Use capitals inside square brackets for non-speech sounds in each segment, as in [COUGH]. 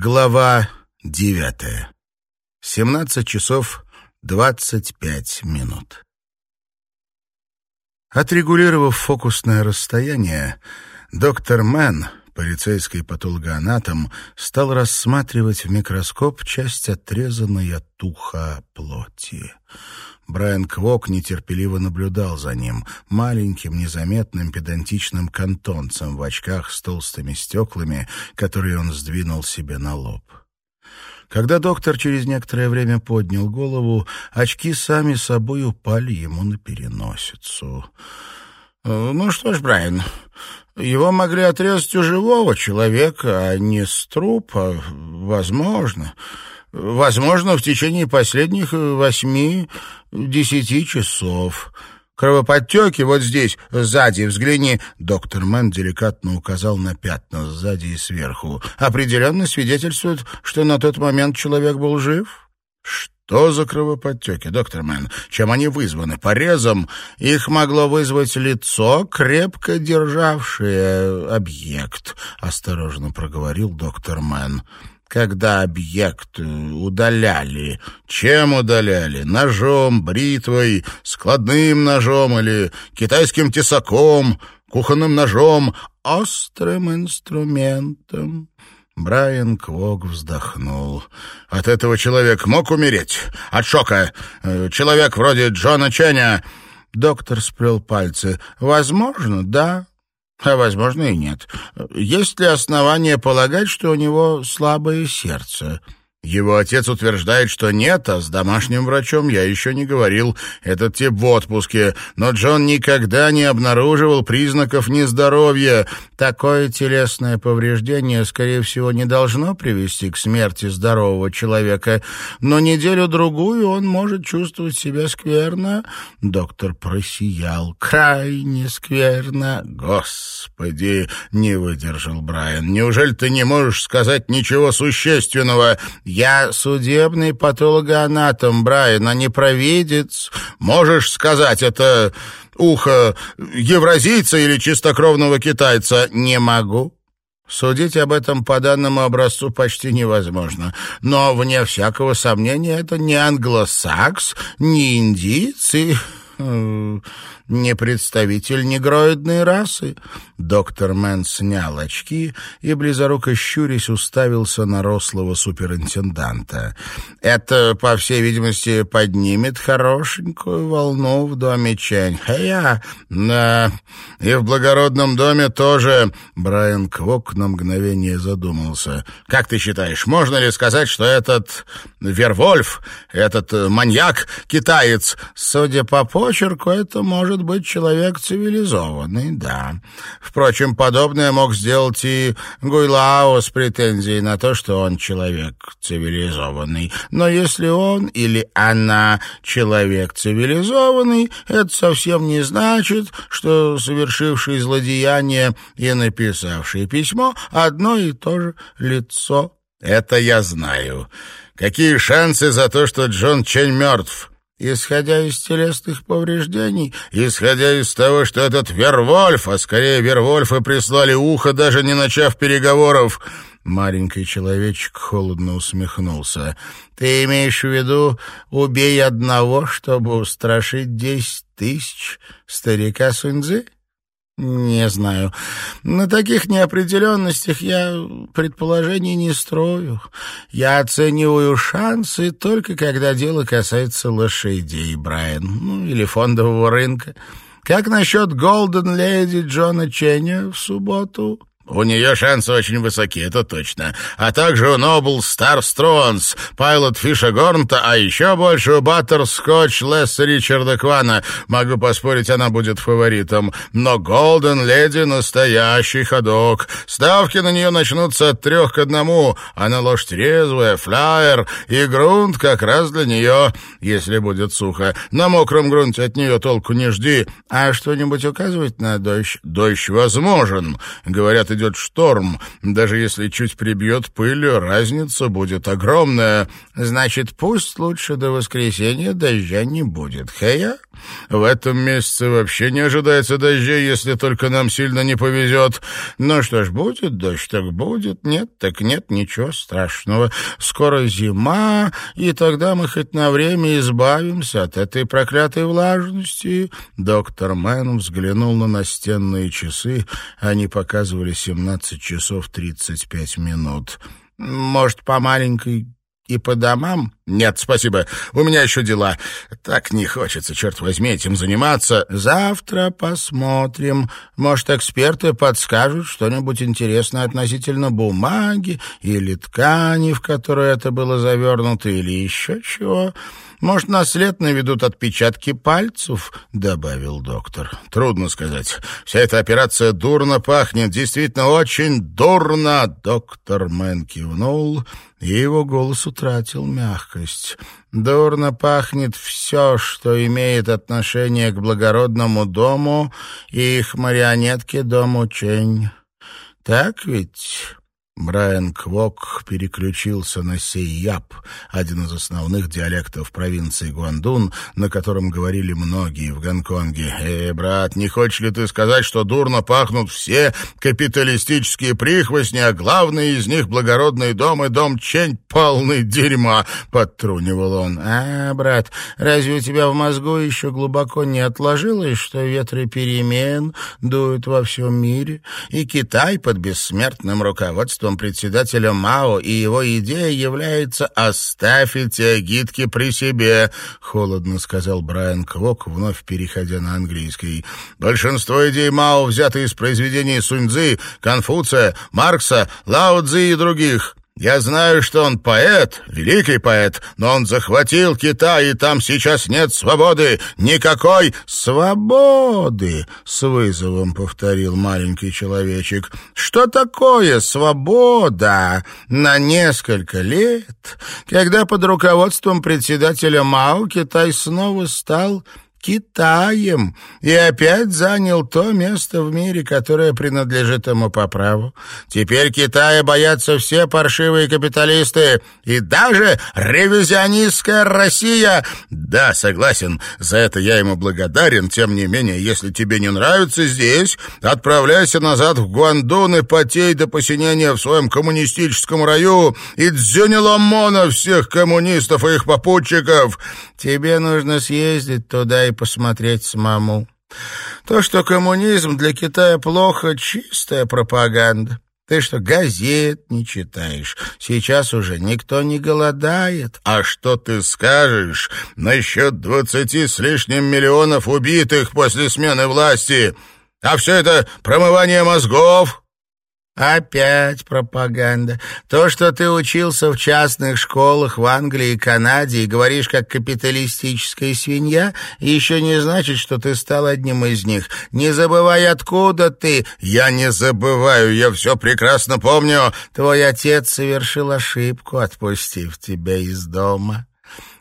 Глава девятая. Семнадцать часов двадцать пять минут. Отрегулировав фокусное расстояние, доктор Мэн, полицейский патологоанатом, стал рассматривать в микроскоп часть отрезанной от уха плоти. Брайан Квок нетерпеливо наблюдал за ним, маленьким, незаметным, педантичным кантонцем в очках с толстыми стеклами, которые он сдвинул себе на лоб. Когда доктор через некоторое время поднял голову, очки сами собой упали ему на переносицу. «Ну что ж, Брайан, его могли отрезать у живого человека, а не с трупа, возможно». Возможно, в течение последних восьми-десяти часов. Кровоподтеки вот здесь, сзади, взгляни. Доктор Мэн деликатно указал на пятна сзади и сверху. Определенно свидетельствует, что на тот момент человек был жив. Что за кровоподтеки, доктор Мэн? Чем они вызваны? Порезом? Их могло вызвать лицо, крепко державшее объект, осторожно проговорил доктор Мэн когда объект удаляли. Чем удаляли? Ножом, бритвой, складным ножом или китайским тесаком, кухонным ножом, острым инструментом. Брайан Квок вздохнул. От этого человек мог умереть? От шока? Э, человек вроде Джона Ченя... Доктор сплел пальцы. «Возможно, да. А, возможно, и нет. Есть ли основания полагать, что у него слабое сердце? Его отец утверждает, что нет, а с домашним врачом я еще не говорил. Этот тип в отпуске. Но Джон никогда не обнаруживал признаков нездоровья. Такое телесное повреждение, скорее всего, не должно привести к смерти здорового человека. Но неделю-другую он может чувствовать себя скверно. Доктор просиял. Крайне скверно. Господи, не выдержал Брайан. Неужели ты не можешь сказать ничего существенного? «Я судебный патологоанатом, Брайан, а не провидец. Можешь сказать это ухо евразийца или чистокровного китайца?» «Не могу». Судить об этом по данному образцу почти невозможно. Но, вне всякого сомнения, это не англосакс, не индиец и э, не представитель негроидной расы. Доктор Мэн снял очки и, близоруко щурясь, уставился на рослого суперинтенданта. «Это, по всей видимости, поднимет хорошенькую волну в доме Чэньхэя. Да, и в благородном доме тоже...» Брайан Квок на мгновение задумался. «Как ты считаешь, можно ли сказать, что этот Вервольф, этот маньяк, китаец, судя по почерку, это может быть человек цивилизованный, да...» Впрочем, подобное мог сделать и Гуйлао с претензией на то, что он человек цивилизованный. Но если он или она человек цивилизованный, это совсем не значит, что совершивший злодеяние и написавший письмо одно и то же лицо. Это я знаю. Какие шансы за то, что Джон Чень мертв? Исходя из телесных повреждений, исходя из того, что этот Вервольф, а скорее Вервольфы прислали ухо, даже не начав переговоров, маленький человечек холодно усмехнулся. Ты имеешь в виду «убей одного, чтобы устрашить десять тысяч старика Суньцзы»? «Не знаю. На таких неопределенностях я предположений не строю. Я оцениваю шансы только когда дело касается лошадей, Брайан, ну или фондового рынка. Как насчет Голден Леди Джона Ченни в субботу?» У нее шансы очень высоки, это точно. А также у Нобл Стар Стронс, Пайлот Фиша Горнта, а еще больше у Баттер Скотч Лесса Ричарда Квана. Могу поспорить, она будет фаворитом. Но Голден Леди — настоящий ходок. Ставки на нее начнутся от трех к одному. Она лошадь резвая, флайер, и грунт как раз для нее, если будет сухо. На мокром грунте от нее толку не жди. А что-нибудь указывать на дождь? Дождь возможен. Говорят, пойдет шторм. Даже если чуть прибьет пылью, разница будет огромная. Значит, пусть лучше до воскресенья дождя не будет. Хэя? В этом месяце вообще не ожидается дождей, если только нам сильно не повезет. Ну что ж, будет дождь, так будет. Нет, так нет, ничего страшного. Скоро зима, и тогда мы хоть на время избавимся от этой проклятой влажности. Доктор Мэн взглянул на настенные часы. Они показывали 17 часов 35 минут. Может, по маленькой и по домам? Нет, спасибо. У меня еще дела. Так не хочется, черт возьми, этим заниматься. Завтра посмотрим. Может, эксперты подскажут что-нибудь интересное относительно бумаги или ткани, в которую это было завернуто, или еще чего. Может, на след наведут отпечатки пальцев?» — добавил доктор. «Трудно сказать. Вся эта операция дурно пахнет. Действительно, очень дурно!» Доктор Мэн кивнул, и его голос утратил мягкость. «Дурно пахнет все, что имеет отношение к благородному дому и их марионетке дому Чень. Так ведь?» Брайан Квок переключился на сейяп, один из основных диалектов провинции Гуандун, на котором говорили многие в Гонконге. «Эй, брат, не хочешь ли ты сказать, что дурно пахнут все капиталистические прихвостни, а главный из них благородный дом и дом Чень полный дерьма?» — подтрунивал он. «А, брат, разве у тебя в мозгу еще глубоко не отложилось, что ветры перемен дуют во всем мире, и Китай под бессмертным руководством руководством председателя Мао, и его идея является «оставь эти агитки при себе», — холодно сказал Брайан Квок, вновь переходя на английский. «Большинство идей Мао взяты из произведений Суньцзы, Конфуция, Маркса, Лао Цзи и других. Я знаю, что он поэт, великий поэт, но он захватил Китай, и там сейчас нет свободы, никакой свободы, с вызовом повторил маленький человечек. Что такое свобода? На несколько лет, когда под руководством председателя Мао Китай снова стал Китаем и опять занял то место в мире, которое принадлежит ему по праву. Теперь Китая боятся все паршивые капиталисты и даже ревизионистская Россия. Да, согласен, за это я ему благодарен. Тем не менее, если тебе не нравится здесь, отправляйся назад в Гуандун и потей до посинения в своем коммунистическом раю и дзюниломона всех коммунистов и их попутчиков. Тебе нужно съездить туда и посмотреть самому. То, что коммунизм для Китая плохо, чистая пропаганда. Ты что, газет не читаешь? Сейчас уже никто не голодает. А что ты скажешь насчет двадцати с лишним миллионов убитых после смены власти? А все это промывание мозгов, Опять пропаганда. То, что ты учился в частных школах в Англии и Канаде и говоришь как капиталистическая свинья, еще не значит, что ты стал одним из них. Не забывай, откуда ты. Я не забываю, я все прекрасно помню. Твой отец совершил ошибку, отпустив тебя из дома.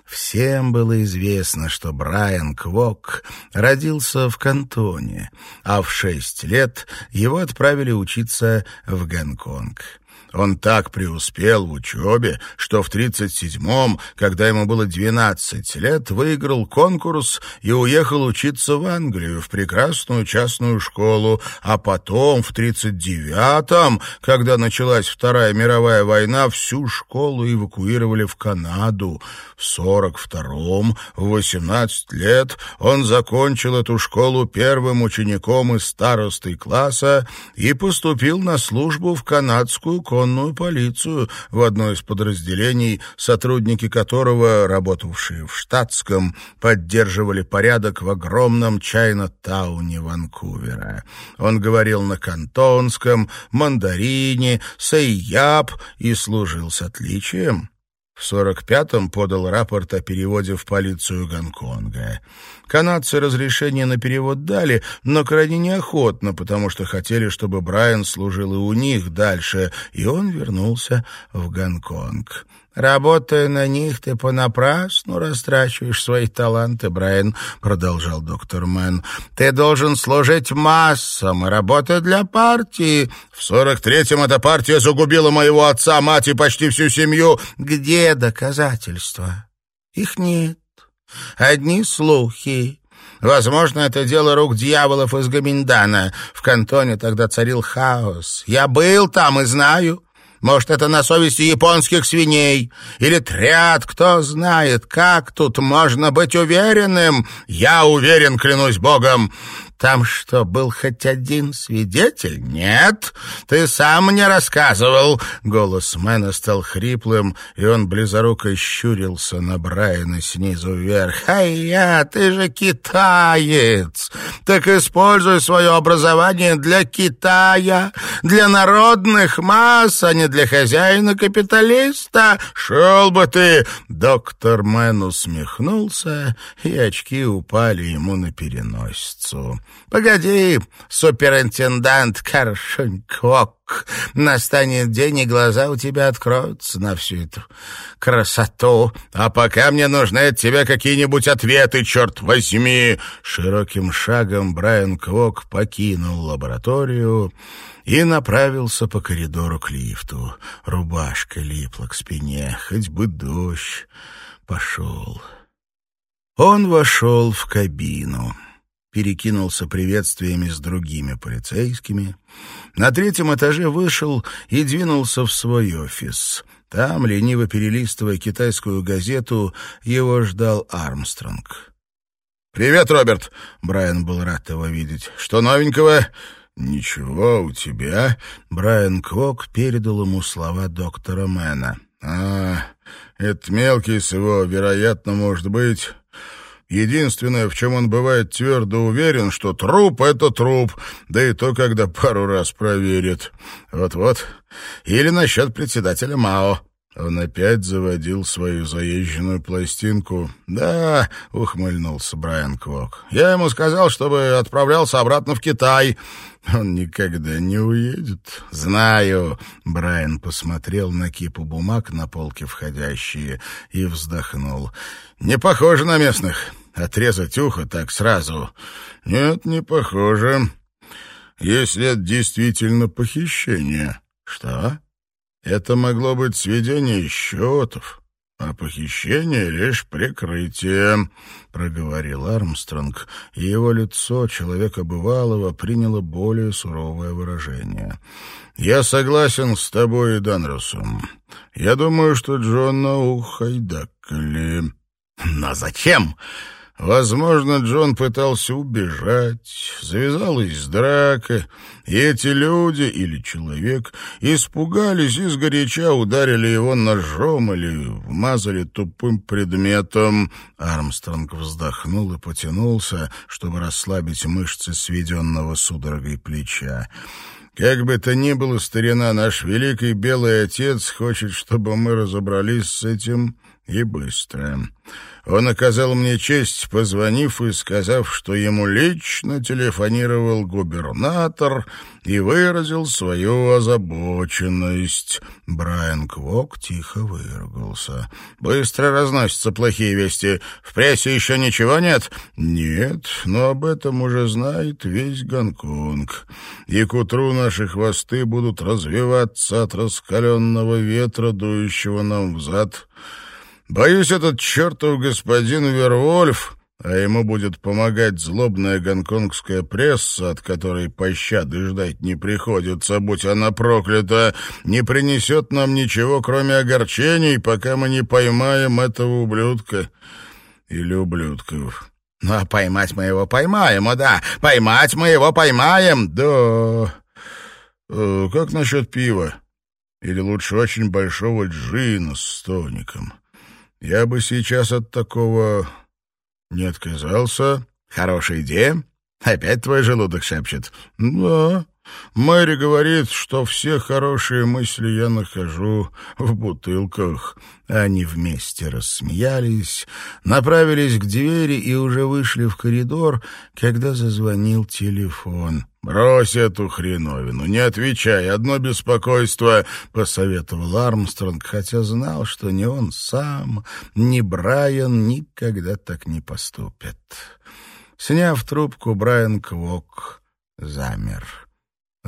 Всем было известно, что Брайан Квок родился в Кантоне, а в шесть лет его отправили учиться в Гонконг. Он так преуспел в учебе, что в 37-м, когда ему было 12 лет, выиграл конкурс и уехал учиться в Англию, в прекрасную частную школу, а потом, в 39-м, когда началась Вторая мировая война, всю школу эвакуировали в Канаду. В 42-м, в 18 лет, он закончил эту школу первым учеником из старостой класса и поступил на службу в канадскую конную полицию, в одно из подразделений, сотрудники которого, работавшие в штатском, поддерживали порядок в огромном Чайна-тауне Ванкувера. Он говорил на кантонском, мандарине, сайяб и служил с отличием. В 45-м подал рапорт о переводе в полицию Гонконга. Канадцы разрешение на перевод дали, но крайне неохотно, потому что хотели, чтобы Брайан служил и у них дальше, и он вернулся в Гонконг. Работая на них, ты понапрасну растрачиваешь свои таланты, Брайан, — продолжал доктор Мэн. Ты должен служить массам и работать для партии. В сорок третьем эта партия загубила моего отца, мать и почти всю семью. Где доказательства? Их нет. Одни слухи. Возможно, это дело рук дьяволов из Гаминдана. В кантоне тогда царил хаос. Я был там и знаю. Может, это на совести японских свиней или тряд, кто знает, как тут можно быть уверенным. Я уверен, клянусь богом. Там что, был хоть один свидетель? Нет, ты сам мне рассказывал. Голос Мэна стал хриплым, и он близоруко щурился на Брайана снизу вверх. «Ай я, ты же китаец! Так используй свое образование для Китая, для народных масс, а не для хозяина-капиталиста. Шел бы ты!» Доктор Мэн усмехнулся, и очки упали ему на переносицу. «Погоди, суперинтендант Каршуньквок, настанет день, и глаза у тебя откроются на всю эту красоту. А пока мне нужны от тебя какие-нибудь ответы, черт возьми!» Широким шагом Брайан Квок покинул лабораторию и направился по коридору к лифту. Рубашка липла к спине, хоть бы дождь пошел. Он вошел в кабину перекинулся приветствиями с другими полицейскими. На третьем этаже вышел и двинулся в свой офис. Там, лениво перелистывая китайскую газету, его ждал Армстронг. «Привет, Роберт!» — Брайан был рад его видеть. «Что новенького?» «Ничего, у тебя?» Брайан Квок передал ему слова доктора Мэна. «А, этот мелкий с его, вероятно, может быть...» Единственное, в чем он бывает твердо уверен, что труп — это труп, да и то, когда пару раз проверит. Вот-вот. Или насчет председателя Мао. Он опять заводил свою заезженную пластинку. «Да», — ухмыльнулся Брайан Квок, — «я ему сказал, чтобы отправлялся обратно в Китай. Он никогда не уедет». «Знаю», — Брайан посмотрел на кипу бумаг на полке входящие и вздохнул. «Не похоже на местных. Отрезать ухо так сразу». «Нет, не похоже. Если это действительно похищение». «Что?» Это могло быть сведение счетов, а похищение — лишь прикрытие, — проговорил Армстронг, и его лицо человека бывалого приняло более суровое выражение. «Я согласен с тобой Данросом. Я думаю, что Джона ухайдакали». «Но зачем?» Возможно, Джон пытался убежать, завязалась драка, и эти люди или человек испугались и сгоряча ударили его ножом или вмазали тупым предметом. Армстронг вздохнул и потянулся, чтобы расслабить мышцы сведенного судорогой плеча. Как бы то ни было, старина, наш великий белый отец хочет, чтобы мы разобрались с этим и быстро. Он оказал мне честь, позвонив и сказав, что ему лично телефонировал губернатор и выразил свою озабоченность. Брайан Квок тихо выругался. «Быстро разносятся плохие вести. В прессе еще ничего нет?» «Нет, но об этом уже знает весь Гонконг. И к утру наши хвосты будут развиваться от раскаленного ветра, дующего нам взад». Боюсь, этот чертов господин Вервольф, а ему будет помогать злобная гонконгская пресса, от которой пощады ждать не приходится, будь она проклята, не принесет нам ничего, кроме огорчений, пока мы не поймаем этого ублюдка или ублюдков. Ну, а поймать мы его поймаем, о да, поймать мы его поймаем, да. Э, как насчет пива? Или лучше очень большого джина с тоником?» Я бы сейчас от такого не отказался. Хорошая идея. Опять твой желудок шепчет. Да. Мэри говорит, что все хорошие мысли я нахожу в бутылках». Они вместе рассмеялись, направились к двери и уже вышли в коридор, когда зазвонил телефон. «Брось эту хреновину, не отвечай, одно беспокойство», — посоветовал Армстронг, хотя знал, что ни он сам, ни Брайан никогда так не поступят. Сняв трубку, Брайан Квок замер.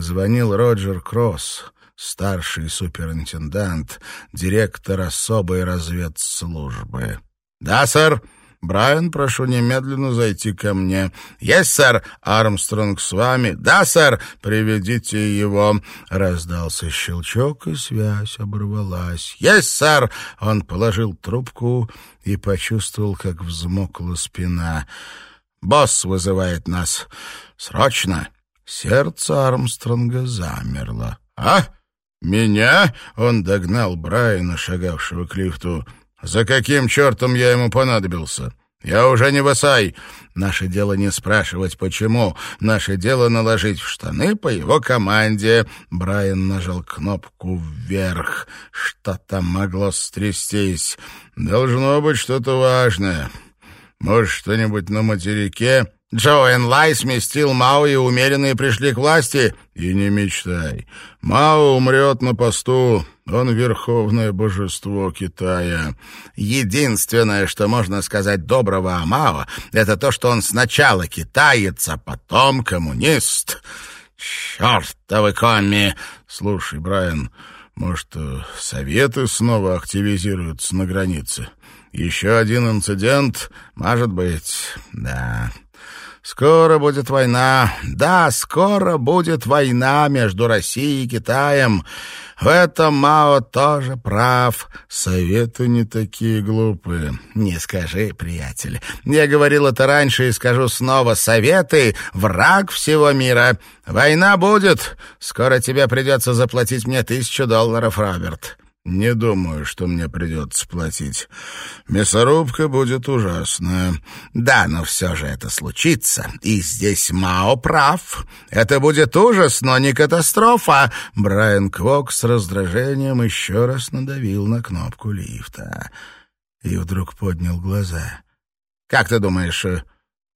Звонил Роджер Кросс, старший суперинтендант, директор особой разведслужбы. «Да, сэр!» «Брайан, прошу немедленно зайти ко мне». «Есть, сэр!» «Армстронг с вами?» «Да, сэр!» «Приведите его!» Раздался щелчок, и связь оборвалась. «Есть, сэр!» Он положил трубку и почувствовал, как взмокла спина. «Босс вызывает нас. Срочно!» Сердце Армстронга замерло. «А? Меня?» — он догнал Брайана, шагавшего к лифту. «За каким чертом я ему понадобился?» «Я уже не васай. Наше дело не спрашивать, почему. Наше дело наложить в штаны по его команде». Брайан нажал кнопку вверх. Что там могло стрястись? «Должно быть что-то важное. Может, что-нибудь на материке?» Джоэн Лай сместил Мао, и умеренные пришли к власти. И не мечтай. Мао умрет на посту. Он верховное божество Китая. Единственное, что можно сказать доброго о Мао, это то, что он сначала китаец, а потом коммунист. Чертовы комми! Слушай, Брайан, может, э, советы снова активизируются на границе? Еще один инцидент, может быть, да... Скоро будет война. Да, скоро будет война между Россией и Китаем. В этом Мао тоже прав. Советы не такие глупые. Не скажи, приятель. Я говорил это раньше и скажу снова. Советы — враг всего мира. Война будет. Скоро тебе придется заплатить мне тысячу долларов, Роберт. Не думаю, что мне придется платить. Мясорубка будет ужасная. Да, но все же это случится. И здесь Мао прав. Это будет ужас, но не катастрофа. Брайан Квок с раздражением еще раз надавил на кнопку лифта. И вдруг поднял глаза. Как ты думаешь,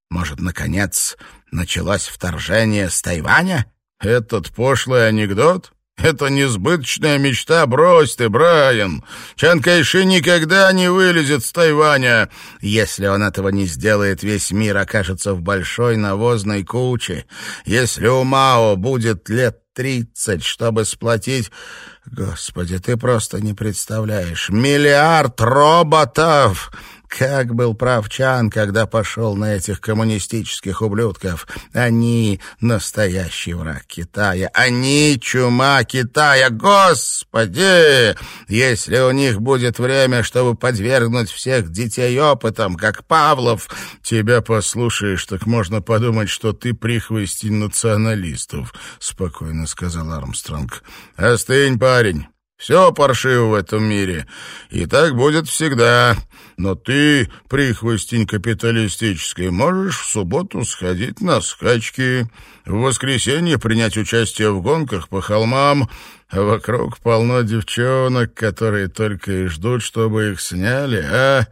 может, наконец началось вторжение с Тайваня? Этот пошлый анекдот? Это несбыточная мечта, брось ты, Брайан. Чан Кайши никогда не вылезет с Тайваня. Если он этого не сделает, весь мир окажется в большой навозной куче. Если у Мао будет лет тридцать, чтобы сплотить... Господи, ты просто не представляешь. Миллиард роботов! Как был прав Чан, когда пошел на этих коммунистических ублюдков. Они — настоящий враг Китая. Они — чума Китая. Господи! Если у них будет время, чтобы подвергнуть всех детей опытам, как Павлов, тебя послушаешь, так можно подумать, что ты прихвостень националистов, — спокойно сказал Армстронг. Остынь, парень. Все паршиво в этом мире, и так будет всегда. Но ты, прихвостень капиталистической, можешь в субботу сходить на скачки, в воскресенье принять участие в гонках по холмам, а вокруг полно девчонок, которые только и ждут, чтобы их сняли, а...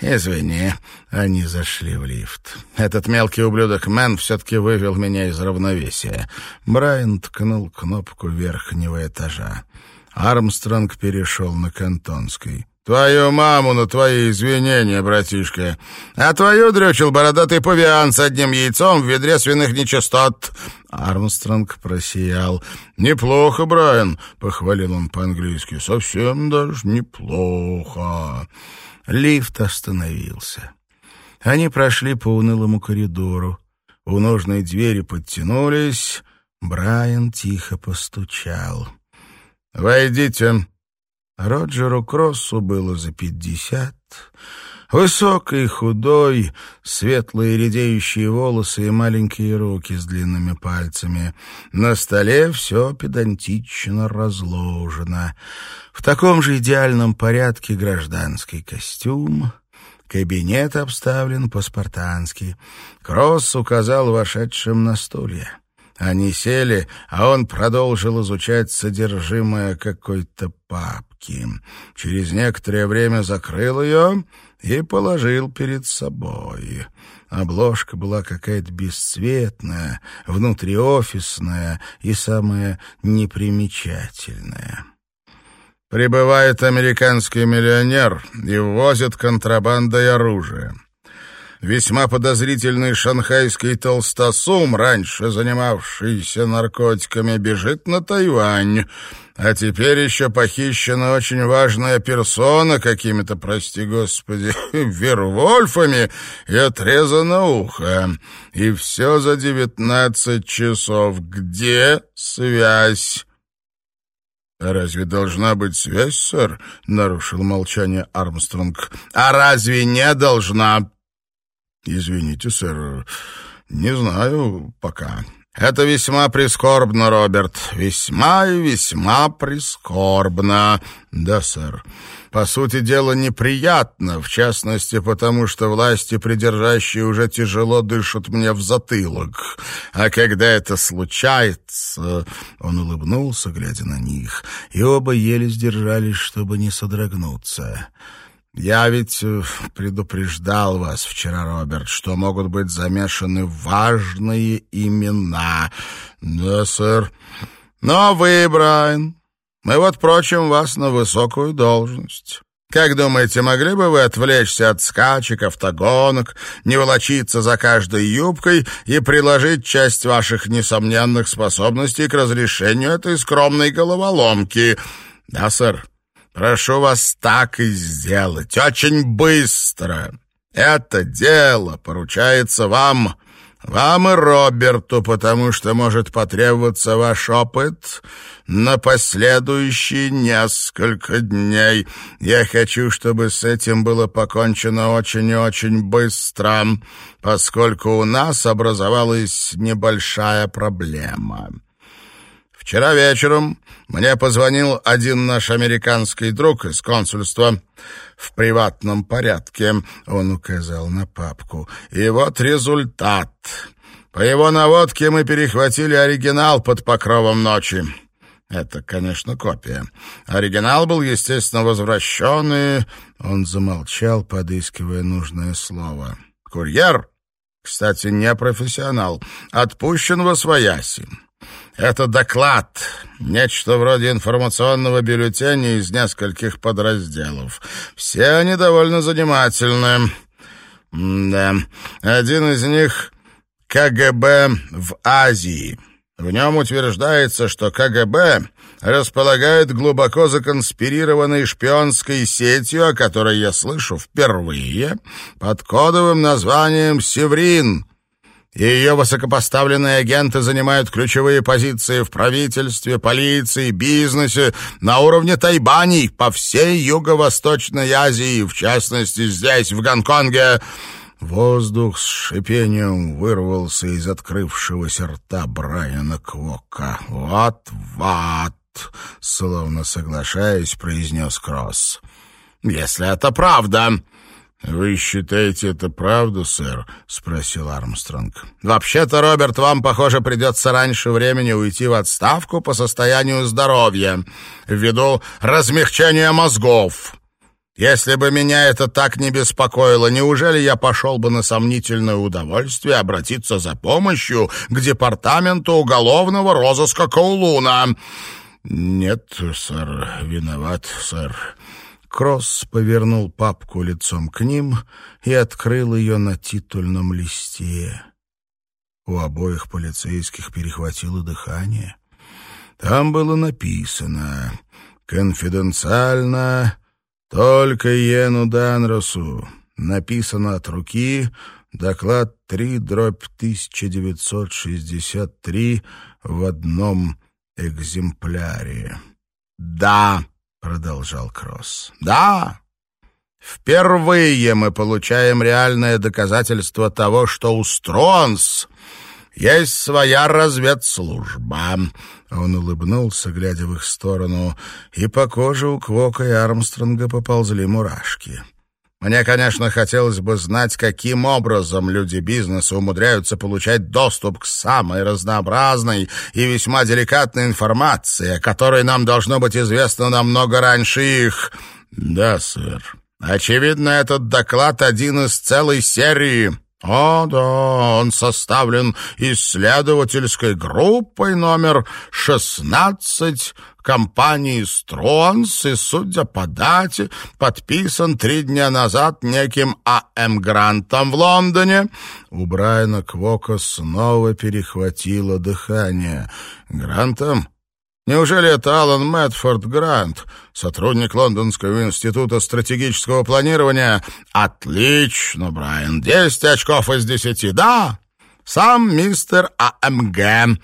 «Извини». Они зашли в лифт. Этот мелкий ублюдок Мэн все-таки вывел меня из равновесия. Брайан ткнул кнопку верхнего этажа. Армстронг перешел на кантонский. «Твою маму на твои извинения, братишка. А твою дрючил бородатый павиан с одним яйцом в ведре свиных нечистот». Армстронг просиял. «Неплохо, Брайан», — похвалил он по-английски. «Совсем даже неплохо». Лифт остановился. Они прошли по унылому коридору. У нужной двери подтянулись. Брайан тихо постучал. «Войдите». Роджеру Кроссу было за пятьдесят. Высокий, худой, светлые редеющие волосы и маленькие руки с длинными пальцами. На столе все педантично разложено. В таком же идеальном порядке гражданский костюм. Кабинет обставлен по-спартански. Кросс указал вошедшим на стулья. Они сели, а он продолжил изучать содержимое какой-то папки. Через некоторое время закрыл ее и положил перед собой. Обложка была какая-то бесцветная, внутриофисная и самая непримечательная. Прибывает американский миллионер и ввозит контрабандой оружие. Весьма подозрительный шанхайский толстосум, раньше занимавшийся наркотиками, бежит на Тайвань, а теперь еще похищена очень важная персона какими-то, прости господи, [LAUGHS] вервольфами и отрезано ухо. И все за девятнадцать часов. Где связь? «А разве должна быть связь, сэр?» — нарушил молчание Армстронг. «А разве не должна?» «Извините, сэр, не знаю пока». «Это весьма прискорбно, Роберт, весьма и весьма прискорбно». «Да, сэр. По сути дела, неприятно, в частности, потому что власти придержащие уже тяжело дышат мне в затылок. А когда это случается...» Он улыбнулся, глядя на них, и оба еле сдержались, чтобы не содрогнуться. «Я ведь э, предупреждал вас вчера, Роберт, что могут быть замешаны важные имена». «Да, сэр». «Но вы, Брайан, мы вот прочим вас на высокую должность». Как думаете, могли бы вы отвлечься от скачек, автогонок, не волочиться за каждой юбкой и приложить часть ваших несомненных способностей к разрешению этой скромной головоломки? Да, сэр. Прошу вас так и сделать, очень быстро. Это дело поручается вам, вам и Роберту, потому что может потребоваться ваш опыт на последующие несколько дней. Я хочу, чтобы с этим было покончено очень и очень быстро, поскольку у нас образовалась небольшая проблема. Вчера вечером мне позвонил один наш американский друг из консульства в приватном порядке. Он указал на папку. И вот результат. По его наводке мы перехватили оригинал под покровом ночи. Это, конечно, копия. Оригинал был, естественно, возвращен, и... Он замолчал, подыскивая нужное слово. «Курьер, кстати, не профессионал, отпущен во свояси. Это доклад, нечто вроде информационного бюллетеня из нескольких подразделов. Все они довольно занимательны. Да, один из них — КГБ в Азии. В нем утверждается, что КГБ располагает глубоко законспирированной шпионской сетью, о которой я слышу впервые, под кодовым названием «Севрин», ее высокопоставленные агенты занимают ключевые позиции в правительстве, полиции, бизнесе, на уровне Тайбани, по всей Юго-Восточной Азии, в частности, здесь, в Гонконге. Воздух с шипением вырвался из открывшегося рта Брайана Квока. «Вот-вот!» — словно соглашаясь, произнес Кросс. «Если это правда!» «Вы считаете это правду, сэр?» — спросил Армстронг. «Вообще-то, Роберт, вам, похоже, придется раньше времени уйти в отставку по состоянию здоровья, ввиду размягчения мозгов. Если бы меня это так не беспокоило, неужели я пошел бы на сомнительное удовольствие обратиться за помощью к департаменту уголовного розыска Каулуна?» «Нет, сэр, виноват, сэр». Кросс повернул папку лицом к ним и открыл ее на титульном листе. У обоих полицейских перехватило дыхание. Там было написано «Конфиденциально только Йену Данросу». Написано от руки доклад 3 дробь 1963 в одном экземпляре. «Да!» Продолжал Кросс. Да, впервые мы получаем реальное доказательство того, что у Стронс есть своя разведслужба. Он улыбнулся, глядя в их сторону, и по коже у Квока и Армстронга поползли мурашки. Мне, конечно, хотелось бы знать, каким образом люди бизнеса умудряются получать доступ к самой разнообразной и весьма деликатной информации, о которой нам должно быть известно намного раньше их. Да, сэр. Очевидно, этот доклад один из целой серии. О, да, он составлен исследовательской группой номер 16 компании «Стронс» и, судя по дате, подписан три дня назад неким А.М. Грантом в Лондоне. У Брайана Квока снова перехватило дыхание. «Грантом?» Неужели это Алан Мэтфорд Грант, сотрудник Лондонского института стратегического планирования? Отлично, Брайан, десять очков из десяти, да? Сам мистер АМГ,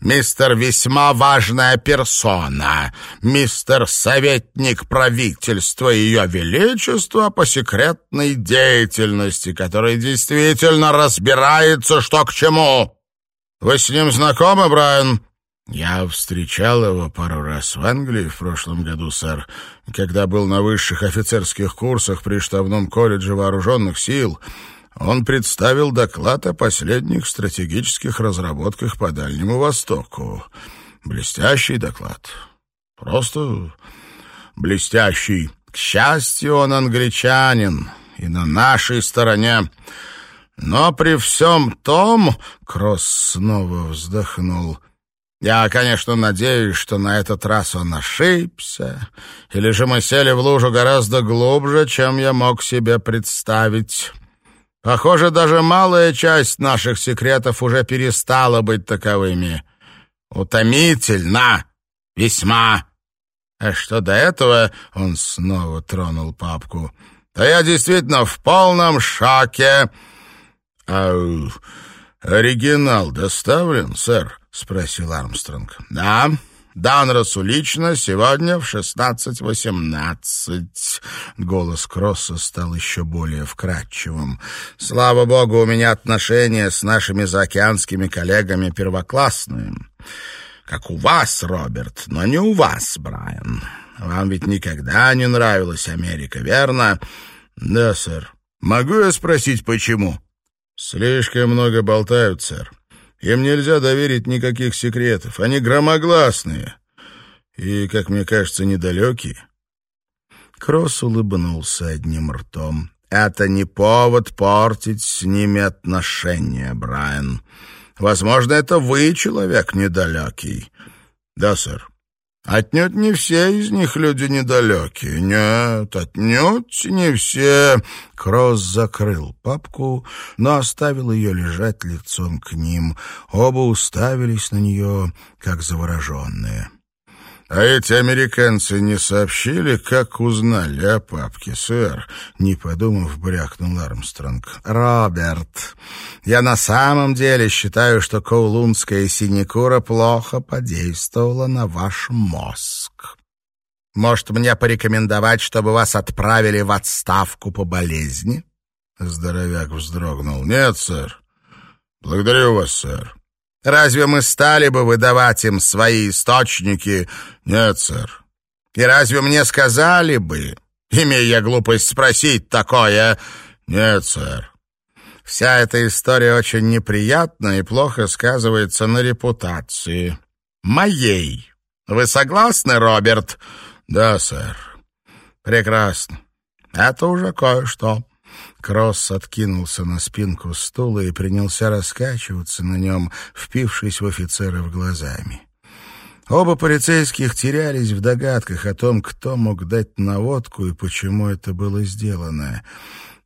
мистер весьма важная персона, мистер советник правительства Ее Величества по секретной деятельности, который действительно разбирается, что к чему. Вы с ним знакомы, Брайан? «Я встречал его пару раз в Англии в прошлом году, сэр, когда был на высших офицерских курсах при штабном колледже вооруженных сил. Он представил доклад о последних стратегических разработках по Дальнему Востоку. Блестящий доклад. Просто блестящий. К счастью, он англичанин и на нашей стороне». Но при всем том, Кросс снова вздохнул, я, конечно, надеюсь, что на этот раз он ошибся, или же мы сели в лужу гораздо глубже, чем я мог себе представить. Похоже, даже малая часть наших секретов уже перестала быть таковыми. Утомительно, весьма. А что до этого, он снова тронул папку, то я действительно в полном шоке. А оригинал доставлен, сэр? — спросил Армстронг. «Да, Данросу лично сегодня в шестнадцать восемнадцать». Голос Кросса стал еще более вкрадчивым. «Слава богу, у меня отношения с нашими заокеанскими коллегами первоклассные. Как у вас, Роберт, но не у вас, Брайан. Вам ведь никогда не нравилась Америка, верно?» «Да, сэр. Могу я спросить, почему?» «Слишком много болтают, сэр. Им нельзя доверить никаких секретов. Они громогласные и, как мне кажется, недалекие. Кросс улыбнулся одним ртом. «Это не повод портить с ними отношения, Брайан. Возможно, это вы человек недалекий». «Да, сэр». Отнюдь не все из них люди недалекие. Нет, отнюдь не все. Кросс закрыл папку, но оставил ее лежать лицом к ним. Оба уставились на нее, как завороженные. «А эти американцы не сообщили, как узнали о папке, сэр?» Не подумав, брякнул Армстронг. «Роберт, я на самом деле считаю, что коулунская синекура плохо подействовала на ваш мозг. Может, мне порекомендовать, чтобы вас отправили в отставку по болезни?» Здоровяк вздрогнул. «Нет, сэр. Благодарю вас, сэр. Разве мы стали бы выдавать им свои источники? Нет, сэр. И разве мне сказали бы, имея я глупость спросить такое? Нет, сэр. Вся эта история очень неприятна и плохо сказывается на репутации. Моей. Вы согласны, Роберт? Да, сэр. Прекрасно. Это уже кое-что. Кросс откинулся на спинку стула и принялся раскачиваться на нем, впившись в офицеров глазами. Оба полицейских терялись в догадках о том, кто мог дать наводку и почему это было сделано.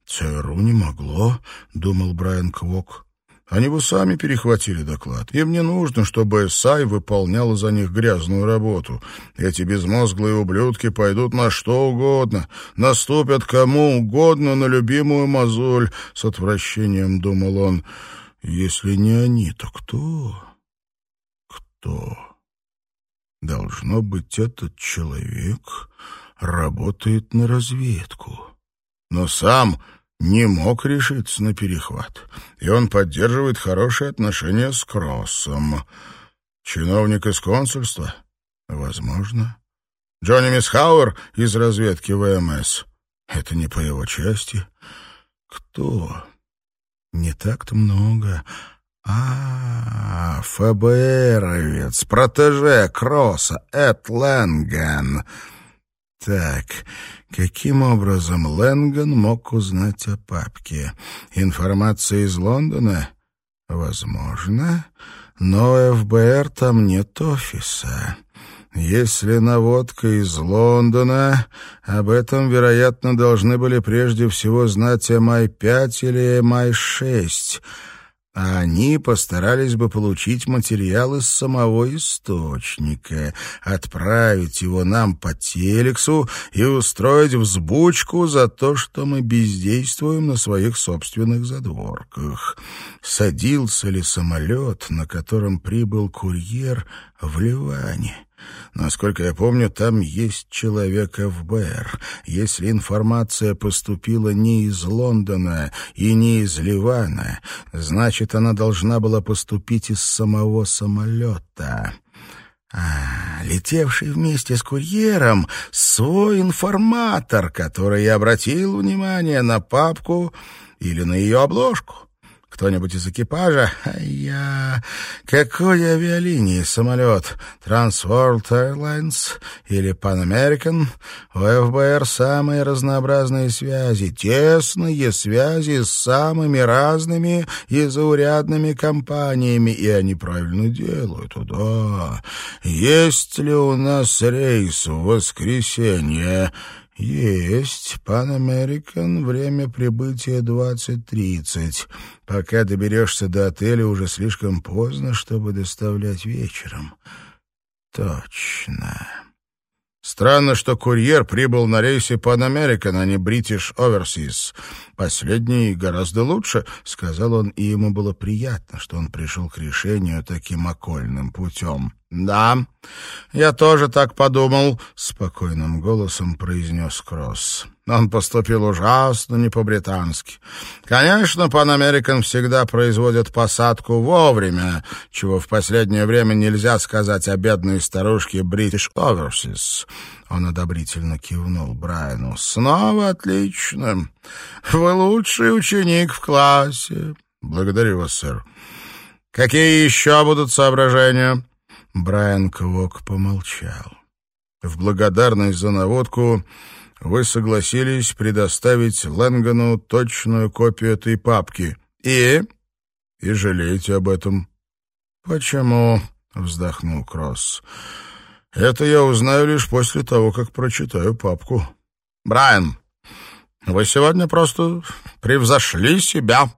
«ЦРУ не могло», — думал Брайан Квок. Они бы сами перехватили доклад. Им не нужно, чтобы САЙ выполняла за них грязную работу. Эти безмозглые ублюдки пойдут на что угодно, наступят кому угодно на любимую мозоль. С отвращением думал он. Если не они, то кто? Кто? Должно быть, этот человек работает на разведку. Но сам не мог решиться на перехват, и он поддерживает хорошие отношения с Кроссом. Чиновник из консульства? Возможно. Джонни Мисхауэр из разведки ВМС? Это не по его части. Кто? Не так-то много. А, ФБРовец, протеже Кросса, Эд Лэнген. Так, каким образом Лэнган мог узнать о папке? Информация из Лондона? Возможно, но ФБР там нет офиса. Если наводка из Лондона, об этом, вероятно, должны были прежде всего знать МИ-5 или МИ-6 — а они постарались бы получить материал из самого источника, отправить его нам по телексу и устроить взбучку за то, что мы бездействуем на своих собственных задворках. Садился ли самолет, на котором прибыл курьер в Ливане? Насколько я помню, там есть человек ФБР. Если информация поступила не из Лондона и не из Ливана, значит, она должна была поступить из самого самолета. А, летевший вместе с курьером свой информатор, который обратил внимание на папку или на ее обложку. Кто-нибудь из экипажа? Я... Какой авиалинии самолет? Transworld Airlines или Pan American? У ФБР самые разнообразные связи, тесные связи с самыми разными и заурядными компаниями, и они правильно делают, да. Есть ли у нас рейс в воскресенье? «Есть. Пан Американ. Время прибытия двадцать тридцать. Пока доберешься до отеля, уже слишком поздно, чтобы доставлять вечером». «Точно». Странно, что курьер прибыл на рейсе Pan American, а не British Overseas. Последний гораздо лучше, — сказал он, и ему было приятно, что он пришел к решению таким окольным путем. «Да, я тоже так подумал», — спокойным голосом произнес Кросс. Он поступил ужасно не по-британски. Конечно, Pan American всегда производит посадку вовремя, чего в последнее время нельзя сказать о бедной старушке British Overseas. Он одобрительно кивнул Брайану. «Снова отлично. Вы лучший ученик в классе». «Благодарю вас, сэр». «Какие еще будут соображения?» Брайан Квок помолчал. В благодарность за наводку вы согласились предоставить Лэнгану точную копию этой папки. И... и жалеете об этом. «Почему?» — вздохнул Кросс. «Это я узнаю лишь после того, как прочитаю папку». «Брайан, вы сегодня просто превзошли себя».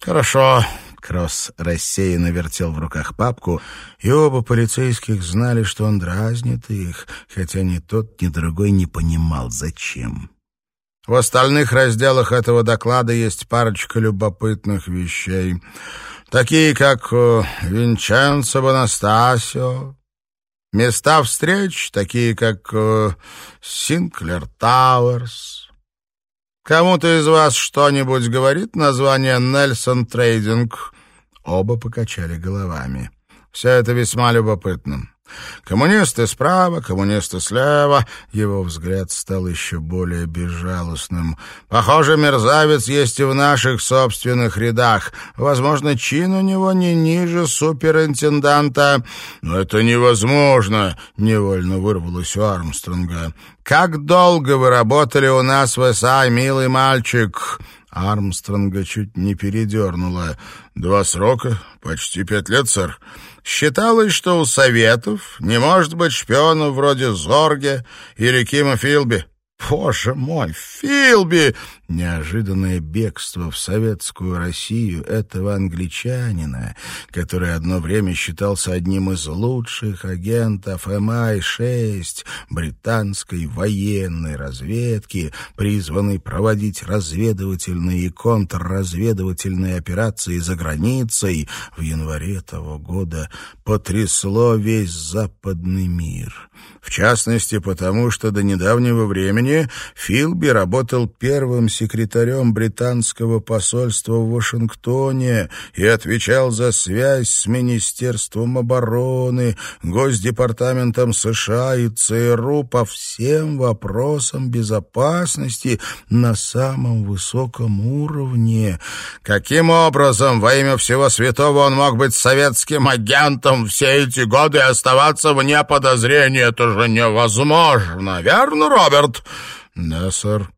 «Хорошо, Кросс рассеянно вертел в руках папку, и оба полицейских знали, что он дразнит их, хотя ни тот, ни другой не понимал, зачем. В остальных разделах этого доклада есть парочка любопытных вещей, такие как э, Винченцо Бонастасио, места встреч, такие как э, Синклер Тауэрс, Кому-то из вас что-нибудь говорит название Нельсон Трейдинг? Оба покачали головами. Все это весьма любопытно. Коммунисты справа, коммунисты слева. Его взгляд стал еще более безжалостным. Похоже, мерзавец есть и в наших собственных рядах. Возможно, чин у него не ниже суперинтенданта. Но это невозможно, невольно вырвалось у Армстронга. Как долго вы работали у нас в СА, милый мальчик? Армстронга чуть не передернуло. «Два срока, почти пять лет, сэр. Считалось, что у Советов не может быть шпионов вроде Зорге или Кима Филби. Боже мой, Филби! Неожиданное бегство в советскую Россию этого англичанина, который одно время считался одним из лучших агентов МИ-6 британской военной разведки, призванный проводить разведывательные и контрразведывательные операции за границей, в январе того года потрясло весь западный мир. В частности, потому что до недавнего времени Филби работал первым секретарем британского посольства в Вашингтоне и отвечал за связь с Министерством обороны, Госдепартаментом США и ЦРУ по всем вопросам безопасности на самом высоком уровне. Каким образом во имя всего святого он мог быть советским агентом все эти годы и оставаться вне подозрения? Это же невозможно, верно, Роберт? Да, сэр.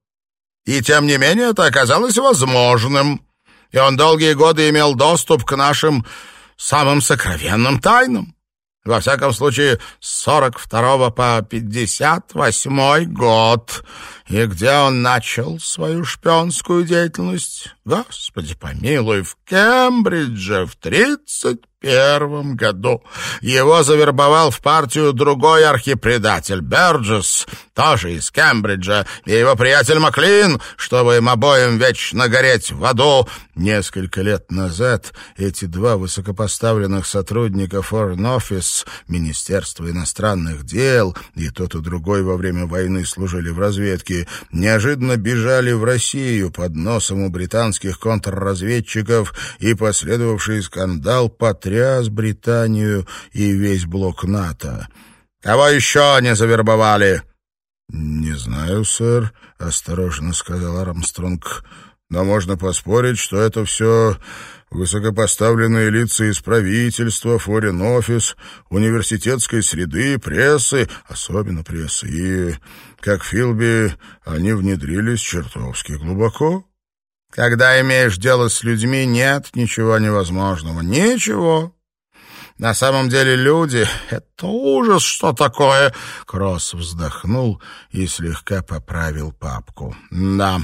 И тем не менее это оказалось возможным. И он долгие годы имел доступ к нашим самым сокровенным тайнам. Во всяком случае, с 42 по 58 год. И где он начал свою шпионскую деятельность? Господи помилуй, в Кембридже в 30 первом году. Его завербовал в партию другой архипредатель, Берджес, тоже из Кембриджа, и его приятель Маклин, чтобы им обоим вечно гореть в аду. Несколько лет назад эти два высокопоставленных сотрудника Foreign Office, Министерства иностранных дел, и тот и другой во время войны служили в разведке, неожиданно бежали в Россию под носом у британских контрразведчиков, и последовавший скандал потряс Британию и весь блок НАТО. «Кого еще не завербовали?» «Не знаю, сэр», — осторожно сказал Армстронг. «Но можно поспорить, что это все высокопоставленные лица из правительства, форин-офис, университетской среды, прессы, особенно прессы, и, как Филби, они внедрились чертовски глубоко». Когда имеешь дело с людьми, нет ничего невозможного. Ничего. На самом деле люди — это ужас, что такое. Кросс вздохнул и слегка поправил папку. Да.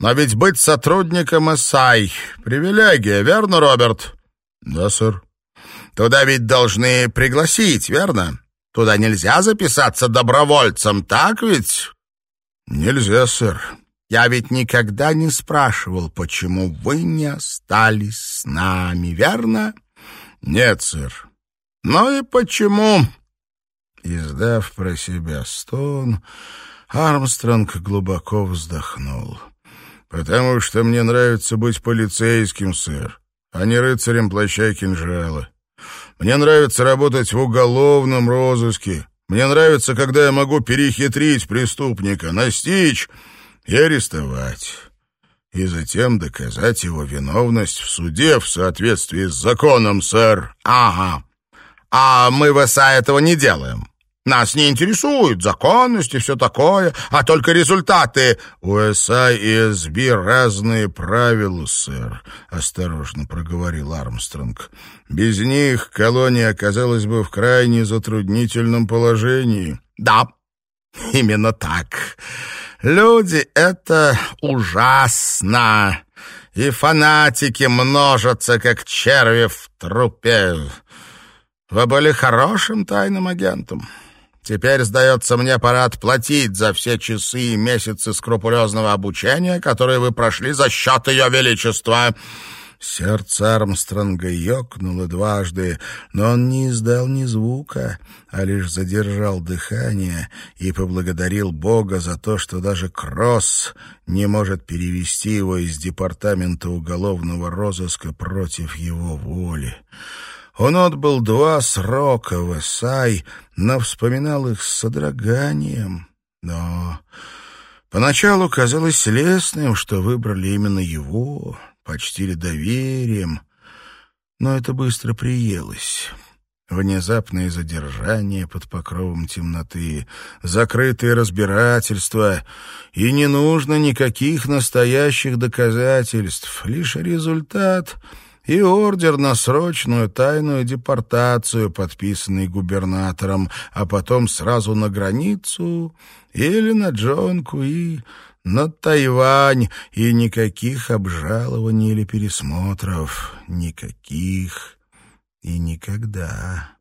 Но ведь быть сотрудником САИ — привилегия, верно, Роберт? Да, сэр. Туда ведь должны пригласить, верно? Туда нельзя записаться добровольцем, так ведь? Нельзя, сэр. Я ведь никогда не спрашивал, почему вы не остались с нами, верно? Нет, сэр. Ну и почему? Издав про себя стон, Армстронг глубоко вздохнул. «Потому что мне нравится быть полицейским, сэр, а не рыцарем плаща и кинжала. Мне нравится работать в уголовном розыске. Мне нравится, когда я могу перехитрить преступника, настичь и арестовать, и затем доказать его виновность в суде в соответствии с законом, сэр. Ага. А мы в этого не делаем. Нас не интересует законность и все такое, а только результаты. У СА и СБ разные правила, сэр, осторожно проговорил Армстронг. Без них колония оказалась бы в крайне затруднительном положении. Да, именно так. Люди — это ужасно, и фанатики множатся, как черви в трупе. Вы были хорошим тайным агентом. Теперь, сдается мне, пора отплатить за все часы и месяцы скрупулезного обучения, которые вы прошли за счет Ее Величества». Сердце Армстронга ёкнуло дважды, но он не издал ни звука, а лишь задержал дыхание и поблагодарил Бога за то, что даже Кросс не может перевести его из департамента уголовного розыска против его воли. Он отбыл два срока в Эсай, но вспоминал их с содроганием. Но поначалу казалось лестным, что выбрали именно его почтили доверием, но это быстро приелось. Внезапное задержание под покровом темноты, закрытые разбирательства, и не нужно никаких настоящих доказательств, лишь результат и ордер на срочную тайную депортацию, подписанный губернатором, а потом сразу на границу или на Джонку и на Тайвань, и никаких обжалований или пересмотров, никаких и никогда.